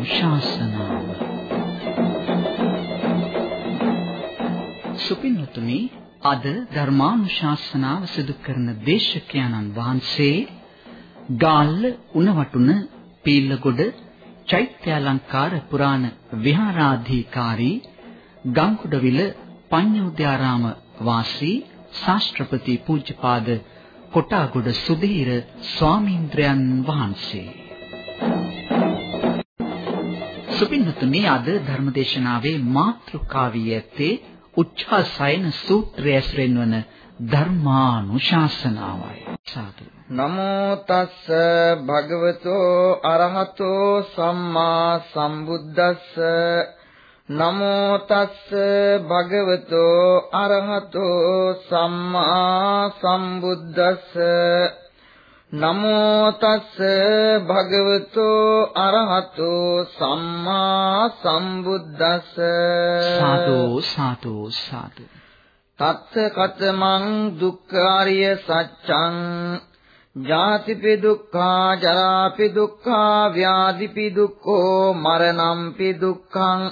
ධර්මානුශාසනාව සුපින්නතුනි අද ධර්මානුශාසනාව සිදු කරන දේශකයන්න් වහන්සේ ගාල්ල උණවටුන පීල්ලගොඩ චෛත්‍යාලංකාර පුරාණ විහාරාධිකාරී ගංකුඩවිල පඤ්ඤෝද්‍යාරාම වාසී ශාස්ත්‍රපති පූජ්‍යපාද කොටාගොඩ සුධීර ස්වාමීන්ද්‍රයන් වහන්සේ. සුපින්නතුනි අද ධර්මදේශනාවේ මාතෘකාවිය ඇත්තේ උච්චාසයන සූත්‍රය ඇසුරෙන් වන ධර්මානුශාසනාවයි. සාදු. නමෝ තස්ස භගවතෝ අරහතෝ සම්මා සම්බුද්දස්ස. නමෝ තස්ස භගවතෝ අරහතෝ සම්මා සම්බුද්දස්ස. නමෝ තස්ස භගවතෝ අරහතෝ සම්මා සම්බුද්දස්ස. සාදු සාදු සාදු. තත්ත කතමං දුක්ඛාරිය සත්‍යං ජාතිපි දුක්ඛා ජරාපි දුක්ඛා ව්‍යාධිපි දුක්ඛෝ මරණම්පි දුක්ඛං.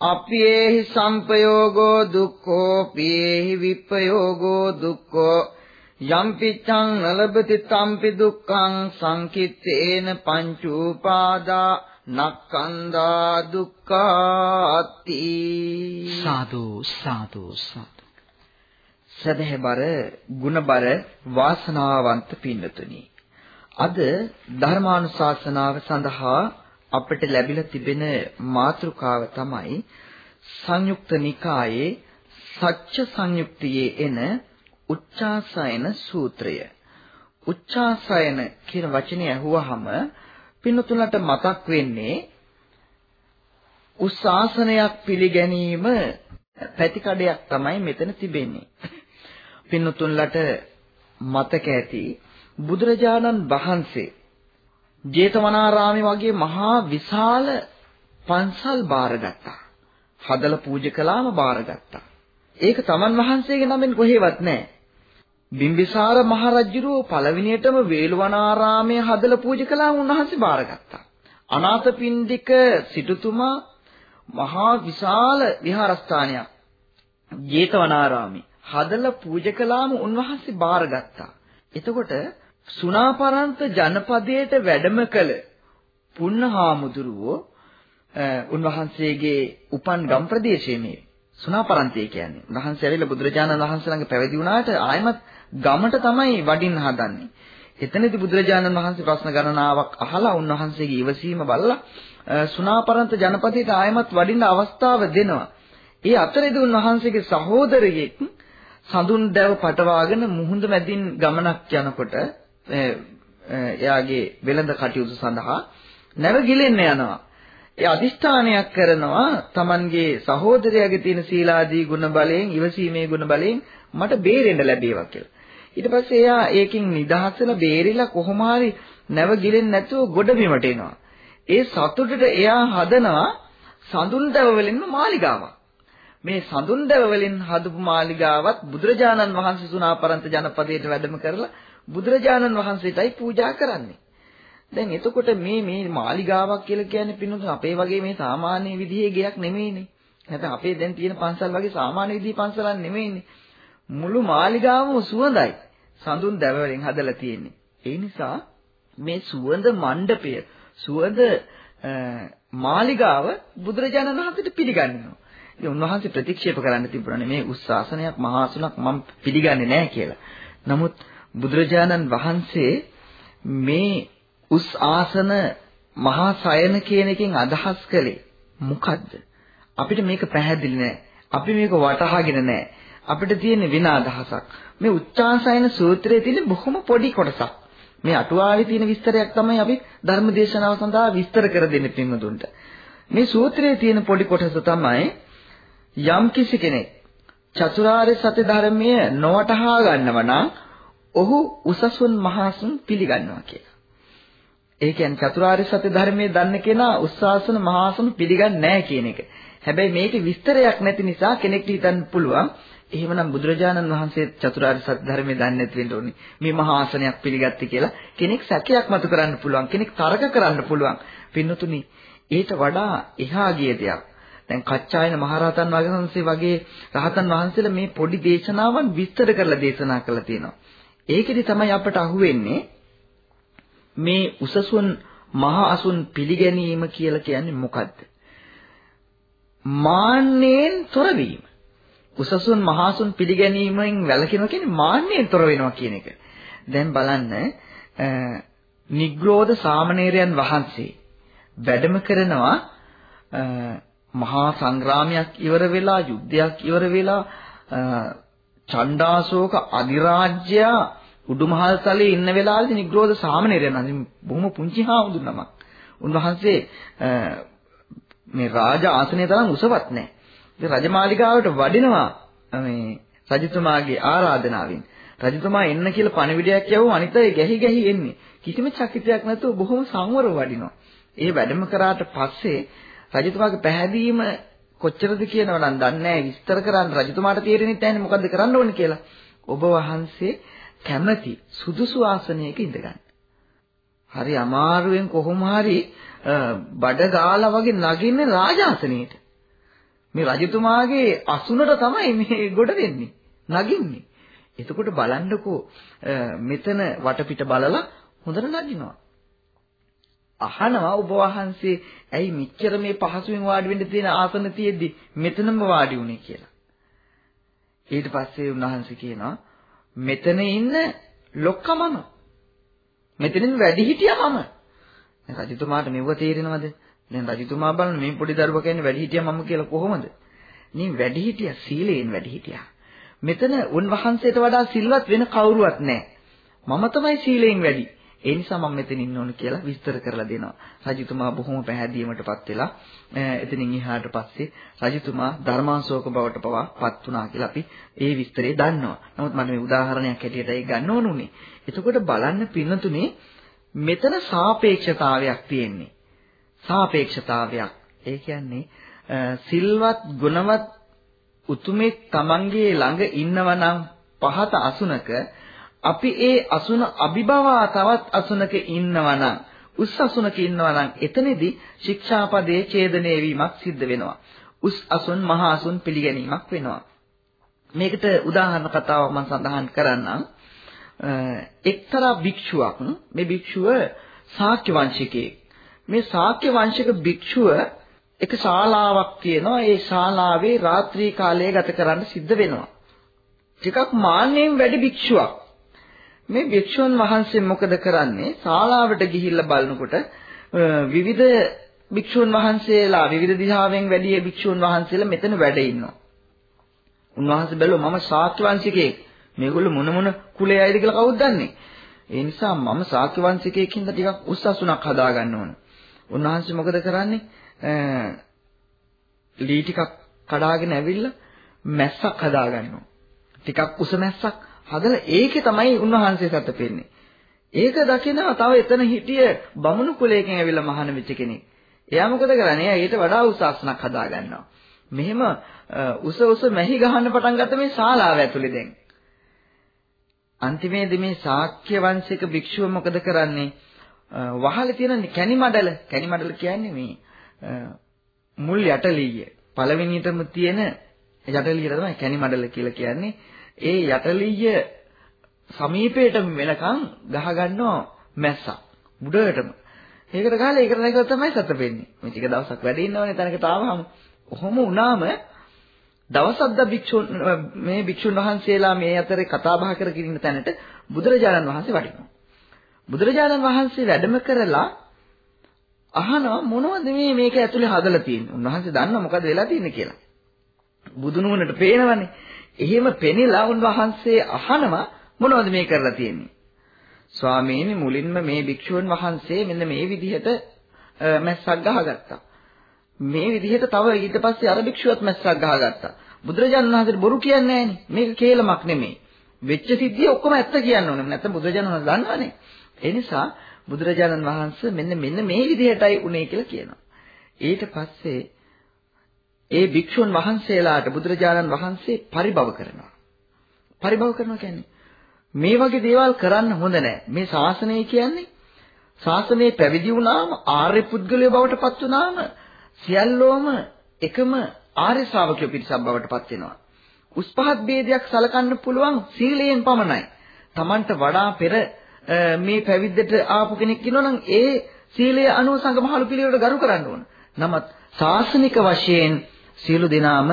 අප්පේහි සම්පයෝගෝ දුක්ඛෝ පියේහි විප්පයෝගෝ දුක්ඛෝ යම්පිච්ඡං නලබති තම්පි දුක්ඛං සංකිට්ඨේන පංච උපාදා නක්ඛන්දා දුක්ඛාති. සාදු සාදු සාදු. සදහබර ගුණබර වාසනාවන්ත පින්නතුනි. අද ධර්මානුශාසනාව සඳහා අපට ලැබිලා තිබෙන මාතෘකාව තමයි සංයුක්ත නිකායේ සත්‍ය සංයුක්තියේ එන උච්චාසයන සූත්‍රය. උච්චාසයන කියන වචනේ ඇහුවහම පින්නතුලට මතක් වෙන්නේ උස්සාසනයක් පිළිගැනීම පැතිකඩයක් තමයි මෙතන තිබෙන්නේ. පින්නතුන්ලට මතක ඇති බුදුරජාණන් වහන්සේ ජේතවනාරාමේ වගේ මහා විශාල පන්සල් බාරගත්තා. හදලා පූජා කළාම බාරගත්තා. ඒක තමන් වහන්සේගේ නමෙන් කොහෙවත් නැහැ. බිම්බිසාර මහරජුරෝ පළවෙනියටම වේළුවනාරාමයේ හදලා පූජා කළා උන්වහන්සේ බාරගත්තා. අනාථපිණ්ඩික සිටුතුමා මහා විශාල විහාරස්ථානයක් ජේතවනාරාමේ හදලා පූජා කළාම උන්වහන්සේ බාරගත්තා. එතකොට සුණාපරන්ත ජනපදයට වැඩම කළ පුන්නහාමුදුරුවෝ උන්වහන්සේගේ උපන් ගම් ප්‍රදේශයේ මේ සුණාපරන්තය කියන්නේ. උන්වහන්සේ ඇවිල්ලා බුදුරජාණන් වහන්සේ ළඟ පැවිදි වුණාට ආයමත් ගමට තමයි වඩින්න හදන්නේ. එතනදී බුදුරජාණන් වහන්සේ ප්‍රශ්න ගණනාවක් අහලා උන්වහන්සේගේ ඉවසීම බලලා සුණාපරන්ත ජනපදයට ආයමත් වඩින්න අවස්ථාව දෙනවා. ඒ අතරේදී උන්වහන්සේගේ සහෝදරයෙක් සඳුන් දැව පටවාගෙන මුහුද මැදින් ගමනක් යනකොට එයාගේ වෙළඳ කටයුතු සඳහා නැව ගිලෙන්න යනවා. ඒ අදිෂ්ඨානයක් කරනවා Tamanගේ සහෝදරයාගේ තියෙන සීලාදී ගුණ බලයෙන් ඉවසීමේ ගුණ බලයෙන් මට බේරෙන්න ලැබේවා කියලා. ඊට පස්සේ එයා ඒකෙන් නිදහසලා බේරිලා කොහොම හරි නැව ගිලෙන්නේ නැතුව ගොඩ බිමට එනවා. ඒ සතුටට එයා හදනවා සඳුන් දැව වලින්ම මාලිගාවක්. මේ සඳුන් දැව වලින් හදපු මාලිගාවත් බුදුරජාණන් වහන්සේ සුණාපරන්ත ජනපදයට වැඩම කරලා බුදුරජාණන් වහන්සේටයි පූජා කරන්නේ. දැන් එතකොට මේ මේ මාලිගාවක් කියලා කියන්නේ පින්නතුන් අපේ වගේ මේ සාමාන්‍ය විදිහේ ගයක් නෙමෙයිනේ. නැත්නම් අපේ දැන් තියෙන පන්සල් වගේ සාමාන්‍ය විදිහේ පන්සලක් නෙමෙයිනේ. මුළු මාලිගාවම සුවඳයි. සඳුන් දැව වලින් හදලා තියෙන්නේ. ඒ නිසා මේ සුවඳ මණ්ඩපය සුවඳ මාලිගාව බුදුරජාණන් වහන්සේට පිළිගන්නවා. ඉතින් උන්වහන්සේ ප්‍රතික්ෂේප කරන්න තිබුණානේ මේ උස්සාසනයක් මහාසුණක් මම පිළිගන්නේ නැහැ කියලා. නමුත් බුදුරජාණන් වහන්සේ මේ උස් ආසන මහා සයන කියන එකෙන් අදහස් කළේ මොකද්ද? අපිට මේක පැහැදිලි නෑ. අපි මේක වටහාගෙන නෑ. අපිට තියෙන වෙන අදහසක්. මේ උච්චාසයන සූත්‍රයේ තියෙන බොහොම පොඩි කොටසක්. මේ අටුවාවේ තියෙන විස්තරයක් තමයි අපි ධර්ම දේශනාව සඳහා විස්තර කර දෙන්නේ පින්වතුන්ට. මේ සූත්‍රයේ තියෙන පොඩි කොටස තමයි යම් කිසි කෙනෙක් චතුරාර්ය සත්‍ය ධර්මය නොවටහා ගන්නව නම් ඔහු උසසුන් මහසුන් පිළිගන්නවා කියලා. ඒ කියන්නේ චතුරාර්ය සත්‍ය ධර්මයේ දන්න කෙනා උස්සාසන මහාසන පිළිගන්නේ නැහැ කියන එක. හැබැයි මේකේ විස්තරයක් නැති නිසා කෙනෙක්ට හිතන්න පුළුවන් එහෙමනම් බුදුරජාණන් වහන්සේ චතුරාර්ය සත්‍ය ධර්මයේ දන්නේ නැති වෙන්න ඕනේ. මේ මහා ආසනයක් පිළිගත්තේ කියලා කෙනෙක් සැකයක් මතු කරන්න පුළුවන්. කෙනෙක් තරක කරන්න පුළුවන්. පින්නතුනි, ඊට වඩා එහා ගිය දෙයක්. දැන් කච්චායන මහරහතන් වහන්සේ වගේ රහතන් වහන්සේලා මේ පොඩි දේශනාවන් විස්තර කරලා දේශනා කරලා තියෙනවා. ඒකෙදි තමයි අපට අහුවෙන්නේ මේ උසසුන් මහ අසුන් පිළිගැනීම කියලා කියන්නේ මොකද්ද? මාන්නයෙන් තොරවීම. උසසුන් මහසුන් පිළිගැනීමෙන් වැළකෙනවා කියන්නේ මාන්නයෙන් තොර වෙනවා කියන එක. දැන් බලන්න නිග්‍රෝධ සාමණේරයන් වහන්සේ වැඩම කරනවා මහා සංග්‍රාමයක් ඉවර වෙලා යුද්ධයක් ඉවර වෙලා චණ්ඩාශෝක අධිරාජ්‍ය උඩුමහල් තලයේ ඉන්න වෙලාවේදී නිග්‍රෝධ සාමණේරයන් අනිත් බොහොම පුංචි හාමුදුරුවමක්. උන්වහන්සේ මේ රාජ ආසනය තරම් උසවත් නැහැ. ඉතින් රජමාලිගාවට වඩිනවා මේ රජතුමාගේ ආරාධනාවෙන්. රජතුමා එන්න කියලා පණිවිඩයක් යවුව අනිත් අය ගැහි ගැහි එන්නේ. කිසිම චකිතයක් නැතුව බොහොම සංවරව වඩිනවා. ඒ වැඩම කරාට පස්සේ රජතුමාගේ පැහැදීම කොච්චරද කියනවා නම් දන්නේ නැහැ විස්තර කරන්න රජතුමාට තේරෙන්නේ නැහැ මොකද්ද කරන්න ඕනේ කියලා. ඔබ වහන්සේ කැමැති සුදුසු ආසනයක ඉඳගන්න. හරි අමාරුවෙන් කොහොම හරි බඩ ගාලා වගේ නගින්නේ රාජාසනයේට. මේ රජතුමාගේ අසුනට තමයි මේ ගොඩ වෙන්නේ. නගින්නේ. එතකොට බලන්නකෝ මෙතන වටපිට බලලා හොඳට නගිනවා. අහනවා ඔබ වහන්සේ ඇයි මෙච්චර මේ පහසුවෙන් වාඩි වෙන්න තියෙන ආසන තියෙද්දි මෙතනම වාඩි වුනේ කියලා. ඊට පස්සේ උන්වහන්සේ කියනවා මෙතන ඉන්න ලොක්කමම මෙතනින් වැඩි හිටියා මම. රජතුමාට මෙව තේරෙනවද? දැන් රජතුමා බලන මේ පොඩි දරුවා කියන්නේ වැඩි හිටියා මම කියලා කොහොමද? මේ වැඩි හිටියා සීලයෙන් වැඩි හිටියා. මෙතන උන්වහන්සේට වඩා සිල්වත් වෙන කවුරුවත් නැහැ. මම තමයි සීලයෙන් වැඩි. ඒ නිසා මම මෙතන ඉන්න ඕන කියලා විස්තර කරලා දෙනවා. රජතුමා බොහොම පැහැදීමටපත් වෙලා එතනින් එහාට පස්සේ රජතුමා ධර්මාශෝක බවට පවා පත් වුණා කියලා අපි ඒ විස්තරේ දන්නවා. නමුත් මම මේ උදාහරණයක් හැටියට ඒක ගන්න ඕනුනේ. එතකොට බලන්න පින්නතුනේ මෙතන සාපේක්ෂතාවයක් තියෙන්නේ. සාපේක්ෂතාවයක්. ඒ කියන්නේ සිල්වත් ගුණවත් උතුමෙක් Tamanගේ ළඟ ඉන්නවනම් පහත අසුනක අපි ඒ අසුන අභිභවා තවත් අසුනක ඉන්නවනම් උස් අසුනක ඉන්නවනම් එතනදී ශික්ෂාපදයේ ඡේදනය වීමක් සිද්ධ වෙනවා. උස් අසුන් මහ අසුන් පිළිගැනීමක් වෙනවා. මේකට උදාහරණ කතාවක් මම සඳහන් කරන්නම්. එක්තරා භික්ෂුවක් මේ භික්ෂුව ශාක්‍ය වංශිකයෙක්. මේ ශාක්‍ය වංශික භික්ෂුව එක ශාලාවක් තියෙනවා. ඒ ශාලාවේ රාත්‍රී කාලය ගත කරන්න සිද්ධ වෙනවා. ටිකක් මාන්නෙන් වැඩි භික්ෂුවක්. මේ භික්ෂුන් වහන්සේ මොකද කරන්නේ? ශාලාවට ගිහිල්ලා බලනකොට විවිධ භික්ෂුන් වහන්සේලා විවිධ දිහාවෙන් වැඩි භික්ෂුන් වහන්සේලා මෙතන වැඩ ඉන්නවා. උන්වහන්සේ බැලුවා මම ශාක්‍ය වංශිකයෙක්. මේගොල්ලෝ මොන මොන කුලයේ අයද කියලා කවුද දන්නේ? ඒ නිසා මම ශාක්‍ය වංශිකයෙක් හින්දා ටිකක් උස්සසුණක් හදා ගන්න ඕන. උන්වහන්සේ මොකද කරන්නේ? ලී ටිකක් කඩාගෙන ඇවිල්ලා මැස්සක් හදා ගන්නවා. ටිකක් උස මැස්සක් හදලා ඒකේ තමයි උන්වහන්සේ සතපෙන්නේ. ඒක දකිනවා තව එතන හිටිය බමුණු කුලයකින් ඇවිල්ලා මහාන වෙච්ච කෙනෙක්. එයා මොකද කරන්නේ? එයා ඊට වඩා උස ආසනක් හදා ගන්නවා. මෙහෙම උස උස මැහි ගහන්න පටන් ගත්ත මේ ශාලාව ඇතුලේ දැන්. අන්තිමේදී මේ ශාක්‍ය වංශික භික්ෂුව මොකද කරන්නේ? වහලේ තියෙන කැණි මඩල, කැණි මඩල කියන්නේ මේ මුල් යටලීය. පළවෙනියටම තියෙන යටලීයට තමයි කැණි මඩල කියලා කියන්නේ. ඒ යටලීය සමීපයටම වෙනකන් ගහ ගන්නවා මැස්සා. උඩටම. ඒකට ගහලා ඒකට නැගලා තමයි සත වෙන්නේ. මේ ටික දවසක් වැඩ ඉන්නවනේ තැනකට ආවම. කොහොම වුණාම දවසක්ද භික්ෂුන් මේ භික්ෂුන් වහන්සේලා මේ අතරේ කතා බහ කරගෙන ඉන්න තැනට බුදුරජාණන් වහන්සේ වඩිනවා. බුදුරජාණන් වහන්සේ වැඩම කරලා අහනවා මොනවද මේ මේක ඇතුලේ හදලා තියෙන්නේ? උන්වහන්සේ දන්නවා මොකද වෙලා තියෙන්නේ කියලා. බුදු නුවණට පේනවනේ. එහෙම පෙනිලා උන්වහන්සේ අහනවා මොනවද මේ කරලා තියෙන්නේ? ස්වාමීනි මුලින්ම මේ භික්ෂුන් වහන්සේ මෙන්න මේ විදිහට මැස්සක් ගහගත්තා. මේ විදිහට තව ඊට පස්සේ අර භික්ෂුවත් මැස්සක් ගහගත්තා. බුදුරජාණන් වහන්සේට බොරු කියන්නේ නැහනේ. මේක කේලමක් නෙමෙයි. වෙච්ච සිද්ධිය ඔක්කොම ඇත්ත කියන්න ඕනේ. නැත්නම් බුදුරජාණන් වහන්සේ දන්නවනේ. ඒ නිසා බුදුරජාණන් වහන්සේ මෙන්න මෙන්න මේ විදිහටයි උනේ කියලා කියනවා. ඊට පස්සේ ඒ භික්ෂුන් වහන්සේලාට බුදුරජාණන් වහන්සේ පරිභව කරනවා. පරිභව කරනවා කියන්නේ මේ වගේ දේවල් කරන්න හොඳ නැහැ. මේ ශාසනය කියන්නේ ශාසනයේ පැවිදි වුණාම ආර්ය පුද්ගලයෝ බවට පත් වුණාම සියල්ලෝම එකම ආර්ය ශ්‍රාවකයෝ පිරිසක් බවට පත් වෙනවා. උස් පහත් ભેදයක් සලකන්න පුළුවන් සීලයෙන් පමණයි. Tamanට වඩා පෙර මේ පැවිද්දට ආපු කෙනෙක් ඉන්නවනම් ඒ සීලයේ අනුව සංගමහලු පිළිවෙලට ගරු කරන්න ඕන. නමුත් ශාසනික වශයෙන් සියලු දෙනාම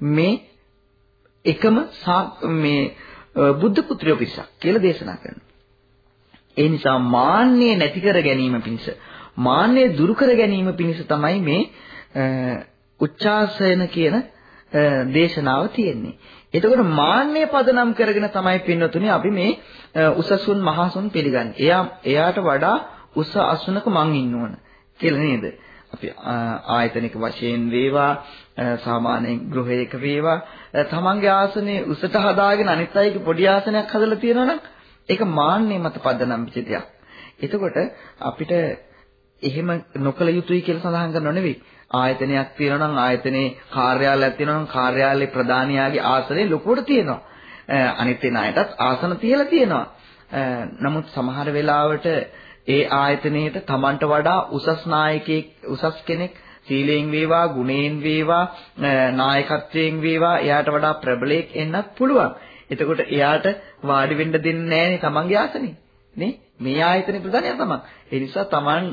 මේ එකම මේ බුද්ධ පුත්‍රයෝ පිරිසක් කියලා දේශනා කරනවා. ඒ නිසා මාන්නය නැති කර ගැනීම පිණිස මාන්නය දුරු කර ගැනීම පිණිස තමයි මේ උච්චාසයන කියන දේශනාව තියෙන්නේ. එතකොට මාන්නය පදනම් කරගෙන තමයි පින්නතුනේ අපි මේ උසසුන් මහසුන් පිළිගන්නේ. එයා එයාට වඩා උස අසුනක මං ඉන්න ඕන කියලා නේද? අපි ආයතනික වශයෙන් වේවා සාමාන්‍යයෙන් ගෘහයක වේවා තමන්ගේ ආසනේ උසට හදාගෙන අනිත් අයගේ පොඩි ආසනයක් හදලා තියෙනවා නම් ඒක මාන්නේ මත පදනම් වෙච්ච දෙයක්. එතකොට අපිට එහෙම නොකල යුතුයි කියලා සඳහන් කරනව නෙවෙයි. ආයතනයක් තියෙනවා නම් ආයතනයේ කාර්යාලයක් තියෙනවා නම් කාර්යාලයේ ප්‍රධානියාගේ ආසනේ ලොකුවට තියෙනවා. අනිත් වෙන අයටත් ආසන තියලා තියෙනවා. නමුත් සමහර වෙලාවට ඒ ආයතනයේට Tamanට වඩා උසස් නායකයෙක් උසස් කෙනෙක් සීලයෙන් වේවා ගුණයෙන් වේවා නායකත්වයෙන් වේවා එයාට වඩා ප්‍රබලයෙක් එන්නත් පුළුවන්. එතකොට එයාට වාඩි වෙන්න දෙන්නේ නැහැනේ තමන්ගේ ආසනේ. නේ? මේ ආයතනේ ප්‍රධානියා තමන්. ඒ නිසා තමන්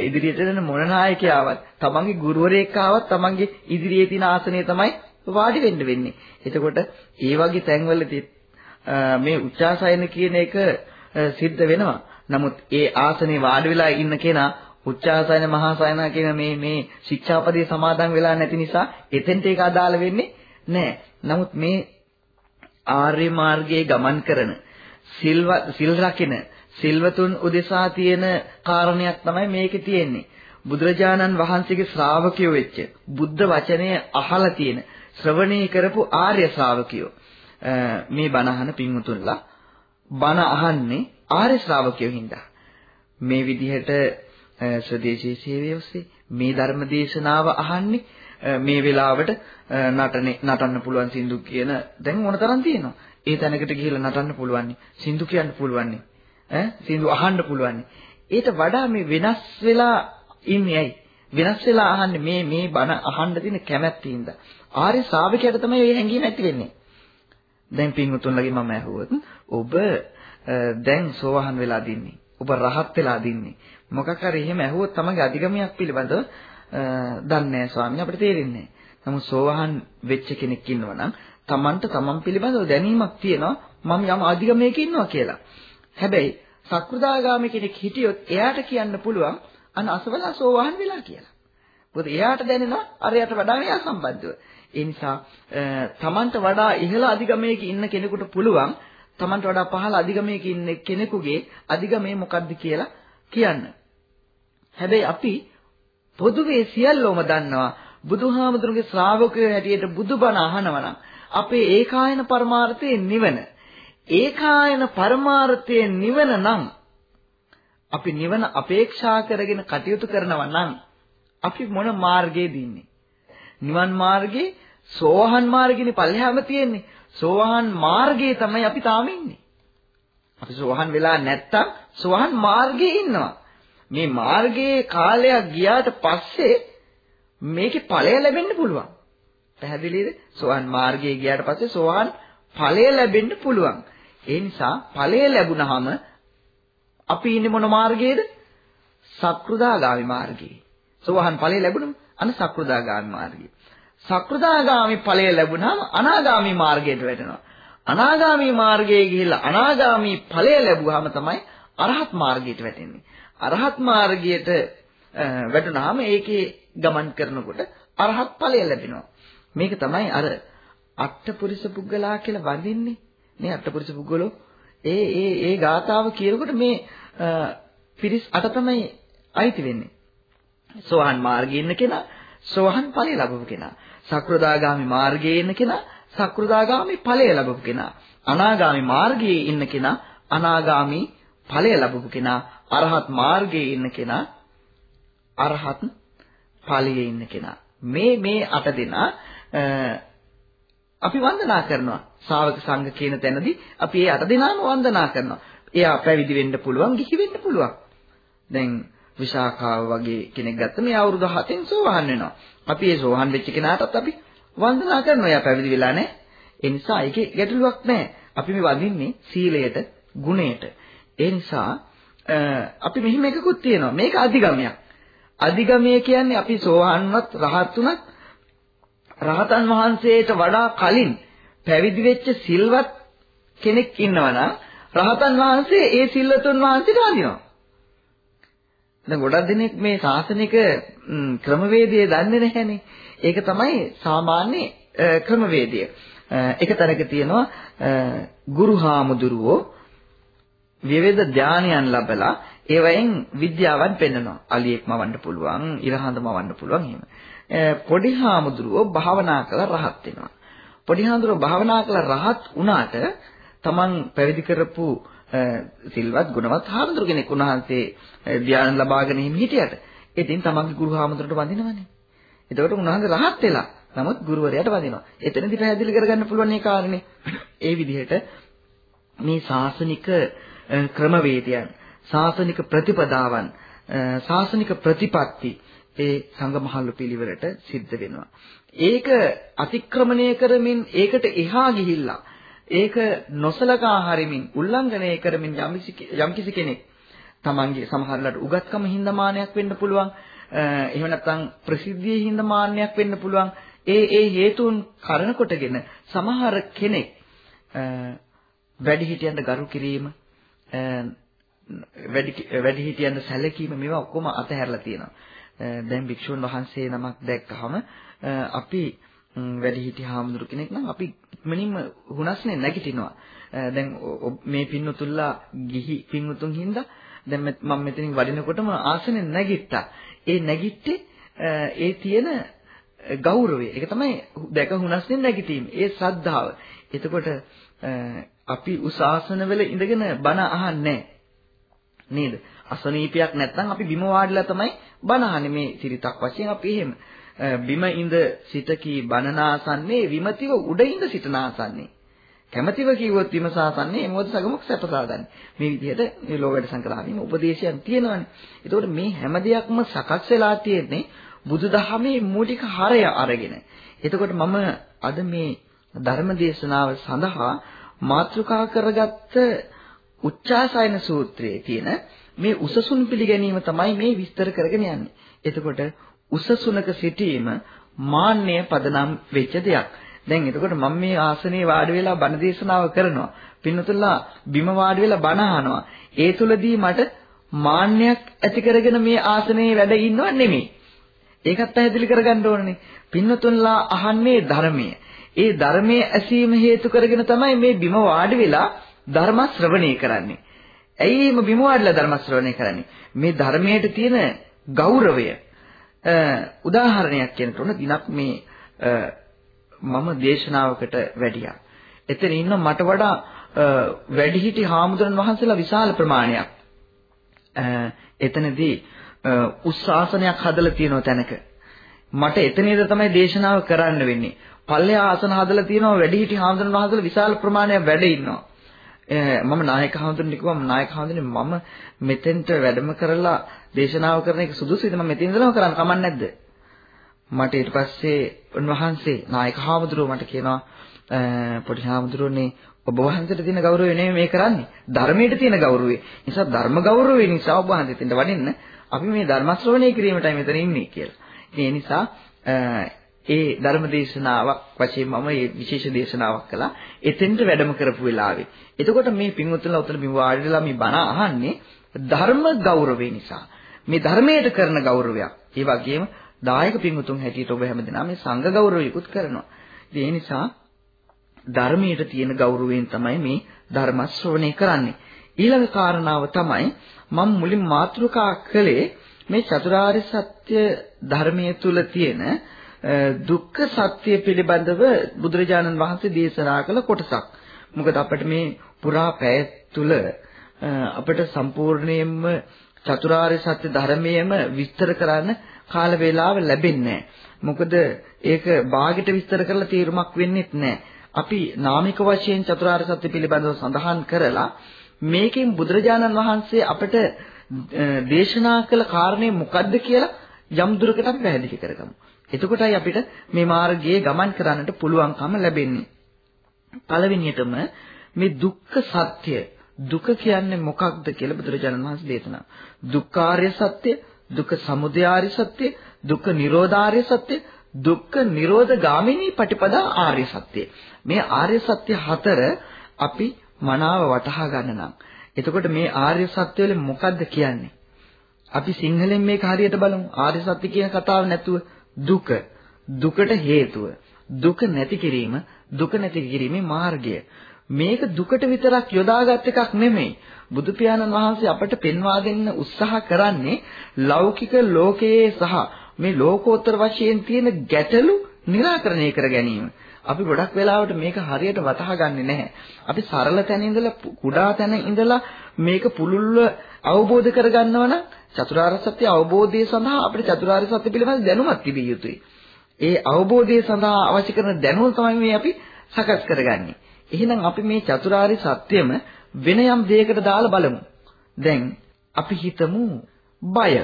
ඉදිරියට යන මොන නායකයාවත් තමන්ගේ ගුරුවරයෙක් ආවත් තමන්ගේ ඉදිරියේ තියෙන ආසනේ තමයි වාඩි වෙන්න වෙන්නේ. එතකොට ඒ වගේ තැන්වලදී මේ උච්චාසයන කියන එක සිද්ධ වෙනවා. නමුත් ඒ ආසනේ වාඩි වෙලා ඉන්න කෙනා උච්චාසයන මහාසයන කියන මේ මේ ශික්ෂාපදයේ සමාදන් වෙලා නැති නිසා එතෙන්ට ඒක අදාළ වෙන්නේ නැහැ. නමුත් මේ ආර්ය මාර්ගයේ ගමන් කරන සිල් සිල් රකින සිල්වතුන් උදෙසා තියෙන කාරණයක් තමයි මේකේ තියෙන්නේ. බුදුරජාණන් වහන්සේගේ ශ්‍රාවකයෝ වෙච්ච බුද්ධ වචනය අහලා තියෙන ශ්‍රවණී කරපු ආර්ය ශ්‍රාවකයෝ මේ බණ අහන පින්වතුන්ලා බණ අහන්නේ ආර්ය ශ්‍රාවකයෝ හින්දා මේ විදිහට ස්වදේශී සේවය ඔස්සේ මේ ධර්ම දේශනාව අහන්නේ මේ වෙලාවට නටනේ නටන්න පුළුවන් සින්දු කියන දැන් මොනතරම් තියෙනවා. ඒ තැනකට ගිහිල්ලා නටන්න පුළුවන්. සින්දු කියන්න පුළුවන්. ඈ සින්දු අහන්න පුළුවන්. ඊට වඩා මේ වෙනස් වෙලා ඉන්නේ ඇයි? වෙනස් වෙලා අහන්නේ මේ මේ බණ අහන්න තියෙන කැමැත්තින්ද. ආර්ය ශ්‍රාවකයට තමයි මේ හැඟීම ඇති වෙන්නේ. දැන් පින්වතුන්ලගේ මම ඇහුවොත් ඔබ දැන් සෝවහන් වෙලා දින්නේ. ඔබ රහත් වෙලා දින්නේ. මොකක් හරි එහෙම ඇහුවොත් තමගේ අධිගමයක් පිළිබඳව දන්නේ නැහැ ස්වාමීන් අපිට තේරෙන්නේ නමුත් සෝවහන් වෙච්ච කෙනෙක් ඉන්නවනම් තමන්ට තමන් පිළිබඳව දැනීමක් තියෙනවා මම යම් අධිගමයක ඉන්නවා කියලා. හැබැයි සක්‍ෘදාගාමි කෙනෙක් හිටියොත් එයාට කියන්න පුළුවන් අන අසවලා සෝවහන් වෙලා කියලා. මොකද එයාට දැනෙනවා අරයට වඩා එයා සම්බන්ධව. ඒ නිසා තමන්ට වඩා ඉහළ අධිගමයක ඉන්න කෙනෙකුට පුළුවන් තමන්ට වඩා පහළ අධිගමයක ඉන්න කෙනෙකුගේ අධිගමය මොකක්ද කියලා කියන්න. හැබැයි අපි පොදුවේ සියල්ලෝම දන්නවා බුදුහාමුදුරන්ගේ ශ්‍රාවකයෝ හැටියට බුදුබණ අහනවා නම් අපේ ඒකායන පරමාර්ථයේ නිවන ඒකායන පරමාර්ථයේ නිවන නම් අපි නිවන අපේක්ෂා කරගෙන කටයුතු කරනවා නම් අපි මොන මාර්ගයේද ඉන්නේ නිවන් මාර්ගේ සෝහන් මාර්ගිනේ පල්ලෙහාම තියෙන්නේ සෝහන් මාර්ගයේ තමයි අපි තාම ඉන්නේ අපි සෝහන් වෙලා නැත්තම් සෝහන් මාර්ගයේ ඉන්නවා මේ මාර්ගයේ කාලයක් ගියාට පස්සේ මේකේ ඵලය ලැබෙන්න පුළුවන්. පැහැදිලිද? සෝවාන් මාර්ගයේ ගියාට පස්සේ සෝවාන් ඵලය ලැබෙන්න පුළුවන්. ඒ නිසා ඵලය ලැබුණාම අපි ඉන්නේ මොන මාර්ගයේද? සක්‍රුදාගාමි මාර්ගයේ. සෝවාන් ඵලය ලැබුණම අන සක්‍රුදාගාමි මාර්ගයේ. සක්‍රුදාගාමි ඵලය ලැබුණාම අනාගාමි මාර්ගයට වැටෙනවා. අනාගාමි මාර්ගයේ ගිහිල්ලා අනාගාමි ඵලය ලැබුවාම තමයි අරහත් මාර්ගයට වැටෙන්නේ. අරහත් මාර්ගයට වැටුනහම ඒකේ ගමන් කරනකොට අරහත් ඵලය ලැබෙනවා. මේක තමයි අර අට්ඨපුරිස පුද්ගලා කියලා වඳින්නේ. මේ අට්ඨපුරිස පුද්ගලෝ ඒ ඒ ඒ ගාතාව කියනකොට මේ පිරිස් අට තමයි අයිති වෙන්නේ. සෝහන් මාර්ගයේ ඉන්න කෙනා සෝහන් ඵලය ලැබපු කෙනා. සක්‍රදාගාමි මාර්ගයේ ඉන්න කෙනා සක්‍රදාගාමි ඵලය ලැබපු කෙනා. අනාගාමි මාර්ගයේ ඉන්න කෙනා අනාගාමි ඵලය ලැබපු කෙනා අරහත් මාර්ගයේ ඉන්න කෙනා අරහත් ඵලයේ ඉන්න කෙනා මේ මේ අට දෙනා අපි වන්දනා කරනවා ශාවක සංඝ කියන තැනදී අපි මේ අට දෙනාම වන්දනා කරනවා එයා පැවිදි වෙන්න පුළුවන් ගිහි වෙන්න පුළුවන් දැන් විශාඛාව වගේ කෙනෙක් ගත්ත මේ අවුරුදු 7න් සෝවාන් වෙනවා. අපි ඒ සෝවාන් වෙච්ච කෙනාටත් අපි වන්දනා කරනවා. එයා පැවිදි වෙලා නැහැ. ඒ නිසා ඒකේ ගැටලුවක් නැහැ. අපි මේ වදින්නේ සීලයට, ගුණයට. ඒ නිසා අපි මෙහිම එකකුත් තියෙනවා. මේක අධිගමයක්. අධිගමය කියන්නේ අපි සෝවාන්වත් රහත් උනත් රහතන් වහන්සේට වඩා කලින් පැවිදි වෙච්ච සිල්වත් කෙනෙක් ඉන්නවනම් රහතන් වහන්සේ ඒ සිල්වතුන් වහන්සේට වඳිනවා. දැන් ගොඩක් දෙනෙක් මේ ශාසනික ක්‍රමවේදය දන්නේ නැහැනේ. ඒක තමයි සාමාන්‍ය ක්‍රමවේදය. එක තැනක තියෙනවා ගුරු හාමුදුරුවෝ විවිධ ධානයන් ලැබලා ඒවයින් විද්‍යාවන් පෙන්වනවා. අලියෙක් මවන්න පුළුවන්, ඉරහඳ මවන්න පුළුවන් එහෙම. පොඩි හාමුදුරුවෝ භාවනා කරලා රහත් වෙනවා. පොඩි හාමුදුරුවෝ භාවනා කරලා රහත් වුණාට තමන් පැවිදි කරපු සිල්වත් ගුණවත් හාමුදුරු කෙනෙක් උන්වහන්සේ ධ්‍යාන ලබාගෙන හිම හිටියට ඉතින් තමන්ගේ ගුරු හාමුදුරට වඳිනවනේ. එතකොට උන්වහන්සේ රහත් වෙලා නමුත් ගුරුවරයාට වඳිනවා. එතනදි පැහැදිලි කරගන්න පුළුවන් මේ කාරණේ. ඒ විදිහට මේ ශාසනික ක්‍රමවේදයන්, ශාසනික ප්‍රතිපදාවන්, ශාසනික ප්‍රතිපatti ඒ සංගමහල්ලු පිළිවෙලට සිද්ධ වෙනවා. ඒක අතික්‍රමණය කරමින් ඒකට එහා ගිහිල්ලා ඒක නොසලකා හරිමින් උල්ලංඝනය කරමින් යම්කිසි කෙනෙක් තමන්ගේ සමහරලාට උගත්කම හින්දාමානයක් වෙන්න පුළුවන් එහෙම නැත්නම් ප්‍රසිද්ධියේ හින්දාමානයක් වෙන්න පුළුවන් ඒ ඒ හේතුන් කරන කොටගෙන සමහර කෙනෙක් වැඩිහිටියන්ට ගරු කිරීම වැඩි වැඩිහිටියන්ට සැලකීම මේවා ඔක්කොම අතහැරලා තියෙනවා දැන් භික්ෂුන් වහන්සේ නමක් දැක්කහම අපි වැඩිහිටි හාමුදුරු කෙනෙක් නම් අපි ඉක්මනින්ම හුනස්නේ නැගිටිනවා. දැන් මේ පින්නතුල්ලා ගිහි පින්වතුන් හින්දා දැන් මම මෙතනින් වඩිනකොටම ආසනෙ නැගිට්ටා. ඒ නැගිට්ටේ ඒ තියෙන ගෞරවය. ඒක තමයි දැක හුනස්නේ නැගිටීම. ඒ ශ්‍රද්ධාව. එතකොට අපි උසාසනවල ඉඳගෙන බණ අහන්නේ නේද? අසනීපයක් නැත්නම් අපි බිම වාඩිලා තමයි බණ අහන්නේ මේ සිරිතක් වශයෙන් අපි එහෙම. බිම ඉඳ සිටකී බණනාසන්නේ විමතිව උඩ ඉඳ සිටනාසන්නේ. කැමැතිව කිව්වොත් විමසාසන්නේ මොකද සගමුක් සැපසාදන්නේ. මේ විදිහට මේ ලෝකයට සංකලාවීම උපදේශයන් තියෙනවානේ. ඒතකොට මේ හැම දෙයක්ම සකස් වෙලා තියෙන්නේ බුදුදහමේ මූලික හරය අරගෙන. එතකොට මම අද මේ ධර්ම දේශනාව සඳහා මාතෘකා කරගත්ත උච්චාසයන සූත්‍රයේ තියෙන මේ උසසුන් පිළිගැනීම තමයි මේ විස්තර කරගෙන යන්නේ. එතකොට උසසුනක සිටීම මාන්නය පදනම් වෙච්ච දෙයක්. දැන් එතකොට මම මේ ආසනේ වාඩි වෙලා බණ දේශනාව කරනවා. පින්නතුල්ලා බිම වාඩි වෙලා බණ අහනවා. ඒ තුලදී මට මාන්නයක් ඇති කරගෙන මේ ආසනේ වැඩ ඉන්නව නෙමෙයි. ඒකත් පැහැදිලි කරගන්න ඕනනේ. පින්නතුල්ලා අහන්නේ ධර්මයේ. ඒ ධර්මයේ ඇසීම හේතු කරගෙන තමයි මේ බිම වාඩි වෙලා ධර්ම ශ්‍රවණය කරන්නේ. ඇයි මේ බිම වාඩිලා ධර්ම ශ්‍රවණය කරන්නේ? මේ ධර්මයට තියෙන ගෞරවය. උදාහරණයක් කියනට උන දිනක් මේ මම දේශනාවකට වැඩියා. එතන ඉන්න මට වඩා වැඩිහිටි හාමුදුරන් වහන්සේලා විශාල ප්‍රමාණයක්. එතනදී උස්සාසනයක් හදලා තියෙනවා තැනක. මට එතනේද තමයි දේශනාව කරන්න වෙන්නේ. පල්ලේ ආසන හදලා තියෙනවා වැඩිහිටි හාමුදුරන් වහන්සේලා විශාල ප්‍රමාණයක් වැඩ ඉන්නවා. මම නායක හඳුනන කිව්වම නායක හඳුනේ මම මෙතෙන්ට වැඩම කරලා දේශනාව කරන එක සුදුසුද මම මෙතෙන් ඉඳලාම කරන්න කමක් නැද්ද? මට ඊට පස්සේ උන්වහන්සේ නායක හාමුදුරුව මට කියනවා පොඩි හාමුදුරුවනේ ඔබ වහන්සේට තියෙන ගෞරවය නෙමෙයි මේ කරන්නේ. ධර්මයට තියෙන ගෞරවය. නිසා ධර්ම ගෞරවය නිසා ඔබ වහන්සේට වඩින්න අපි මේ ධර්ම ශ්‍රවණය කිරීමටයි මෙතන ඉන්නේ කියලා. ඒ නිසා ඒ ධර්ම දේශනාවක් වශයෙන් මම මේ විශේෂ දේශනාවක් කළා. එතෙන්ට වැඩම කරපු වෙලාවේ. එතකොට මේ පින්වත්තුන්ලා උතන මේ වාඩිලා මේ බණ අහන්නේ ධර්ම ගෞරවය නිසා. මේ ධර්මයට කරන ගෞරවයක්. ඒ වගේම දායක පින්වතුන් හැටියට ඔබ හැමදෙනා මේ සංඝ ගෞරවයකුත් කරනවා. ඒ නිසා ධර්මයට තියෙන ගෞරවයෙන් තමයි මේ ධර්ම ශ්‍රවණය කරන්නේ. ඊළඟ කාරණාව තමයි මම මුලින් මාතෘකා කළේ මේ චතුරාර්ය සත්‍ය ධර්මයේ තුල තියෙන දුක්ඛ සත්‍ය පිළිබඳව බුදුරජාණන් වහන්සේ දේශනා කළ කොටසක්. මොකද අපිට මේ පුරා පැය තුල අපිට සම්පූර්ණයෙන්ම චතුරාර්ය සත්‍ය ධර්මයේම විස්තර කරන්න කාල වේලාව ලැබෙන්නේ මොකද ඒක ਬਾගෙට විස්තර කරලා තීරමක් වෙන්නේත් නැහැ. අපි නාමික වශයෙන් චතුරාර්ය සත්‍ය පිළිබඳව සඳහන් කරලා මේකෙන් බුදුරජාණන් වහන්සේ අපට දේශනා කළ කාරණේ මොකද්ද කියලා යම් දුරකට අපි පැහැදිලි කරගමු. එතකොටයි අපිට මේ මාර්ගයේ ගමන් කරන්නට පුළුවන්කම ලැබෙන්නේ. පළවෙනියටම මේ දුක්ඛ සත්‍ය දුක කියන්නේ මොකක්ද කියලා බුදුරජාණන් වහන්සේ දේශනා. දුක්ඛාර්ය සත්‍ය, දුක්ඛ සමුදයාර්ය සත්‍ය, දුක්ඛ නිරෝධාර්ය සත්‍ය, දුක්ඛ නිරෝධ ගාමිනී පටිපදා ආර්ය සත්‍ය. මේ ආර්ය සත්‍ය හතර අපි මනාව වටහා ගන්න නම් එතකොට මේ ආර්ය සත්‍ය වල මොකද්ද කියන්නේ? අපි සිංහලෙන් මේක හරියට බලමු. ආර්ය සත්‍ය කියන කතාව නැතුව දුක, දුකට හේතුව, දුක නැති කිරීම, දුක නැති කිරීමේ මාර්ගය. මේක දුකට විතරක් යොදාගත් එකක් නෙමෙයි. බුදු පියාණන් වහන්සේ අපට පෙන්වා දෙන්න උත්සාහ කරන්නේ ලෞකික ලෝකයේ සහ මේ ලෝකෝත්තර වශයෙන් තියෙන ගැටලු निराකරණය කර ගැනීම. අපි ගොඩක් වෙලාවට මේක හරියට වටහා ගන්නෙ නැහැ. අපි සරල තැන ඉඳලා කුඩා තැන ඉඳලා මේක පුළුල්ව අවබෝධ කරගන්නව නම් චතුරාර්ය සත්‍ය අවබෝධය සඳහා අපිට චතුරාර්ය සත්‍ය පිළිබඳ දැනුමක් තිබිය යුතුයි. ඒ අවබෝධය සඳහා අවශ්‍ය කරන දැනුම තමයි මේ අපි සකස් කරගන්නේ. එහෙනම් අපි මේ චතුරාර්ය සත්‍යම වෙන යම් දෙයකට දාලා බලමු. දැන් අපි හිතමු බය.